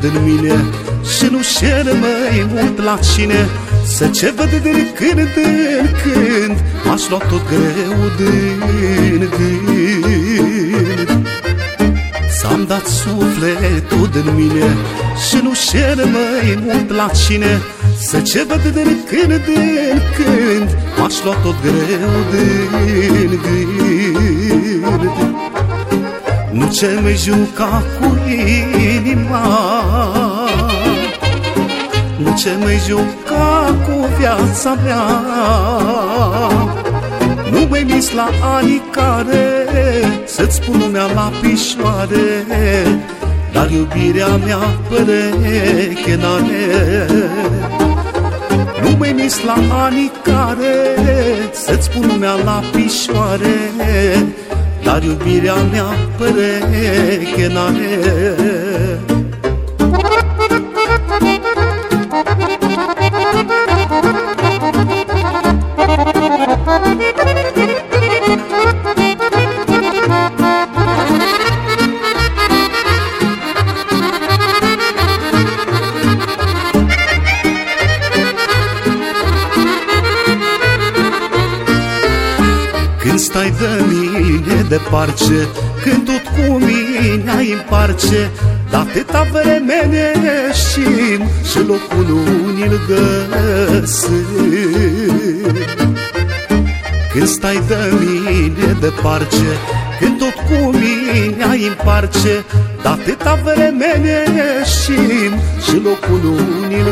în mine Și nu șeră mai mult la cine. Să ce văd din când în când M-aș lua tot greu din gând. S-am dat sufletul din mine Și nu șeră mai mult la cine. Să ce văd din când în când M-aș lua tot greu din gând Nu ce mai juca cu inima? Nu ce mai juca cu viața mea? Nu mai mis la anii care Să-ți spun lumea la pișoare Dar iubirea mea pereche n-are. Nu mai mis la anii care Să-ți spun lumea la pișoare dar iubirea mea pereche n-are Când stai de mine de parce Când tot cu mine ai în parce De atâta vreme ne știm Și locul unii-l Când stai de mine de parce Când tot cu mine ai în parce De atâta vreme ne știm Și locul unii-l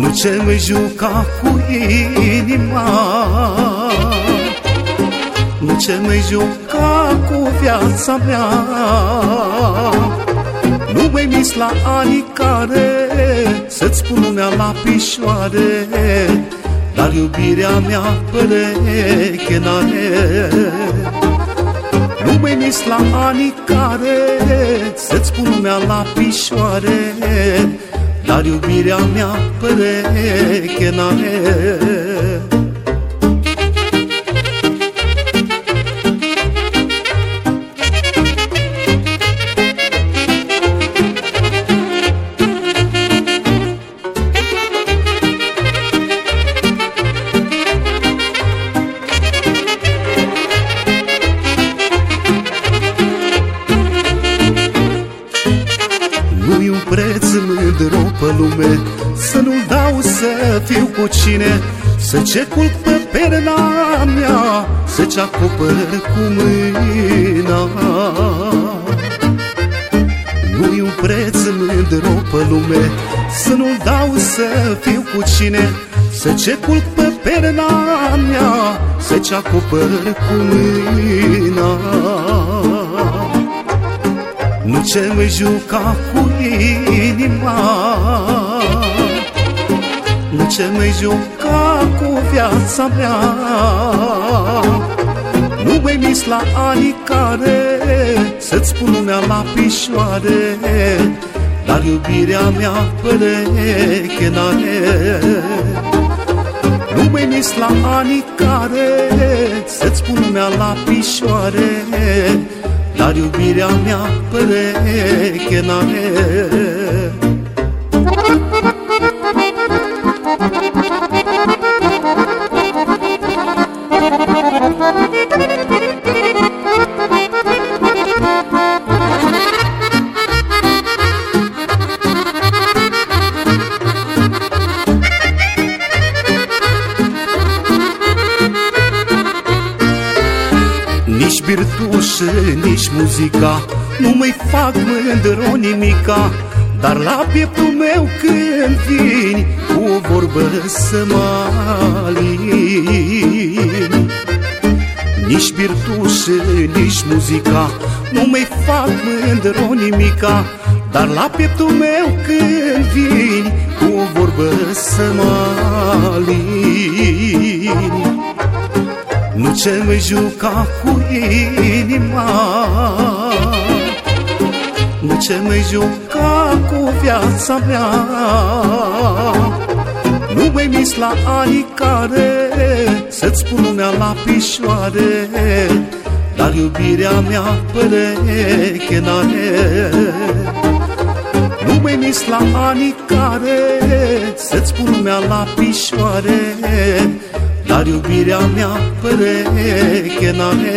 nu ce mai juca cu inima. Nu ce mai juca cu viața mea. Nu mai mis la anii care Să-ți spun lumea la pișoare Dar iubirea mea pereche n-are. Nu mai mis la anii care Să-ți spun lumea la pișoare dar iubirea mea pereche n-are Nu-i un preț mândru pe lume Să nu-l dau să fiu cu cine Să ce culc pe perna mea Să ce acopăr cu mâna. Nu-i un preț mândru pe lume Să nu-l dau să fiu cu cine Să ce culc pe perna mea Să ce acopăr cu mâna. Nu ce mai juca cu inima. Nu ce mai juca cu viața mea? Nu mai mis la anii care Să-ți spun lumea la pișoare Dar iubirea mea pereche n-are. Nu mai mis la anii care Să-ți spun lumea la pișoare dar iubirea mea pereche n-are. Nici birtușă, nici muzica Nu mai fac mândro nimica Dar la pieptul meu când vin Cu o vorbă să mă alin. Nici birtușă, nici muzica Nu mai fac mândro nimica Dar la pieptul meu când vin Cu o vorbă să mă alin. nu ce mai juca cu inima? Nu ce mai juca cu viața mea? Nu mai mis la anii care Să-ți spun lumea la pișoare Dar iubirea mea pereche n-are. Nu mi mis la anii care Să-ți spun lumea la pișoare Dar iubirea mea pereche n-are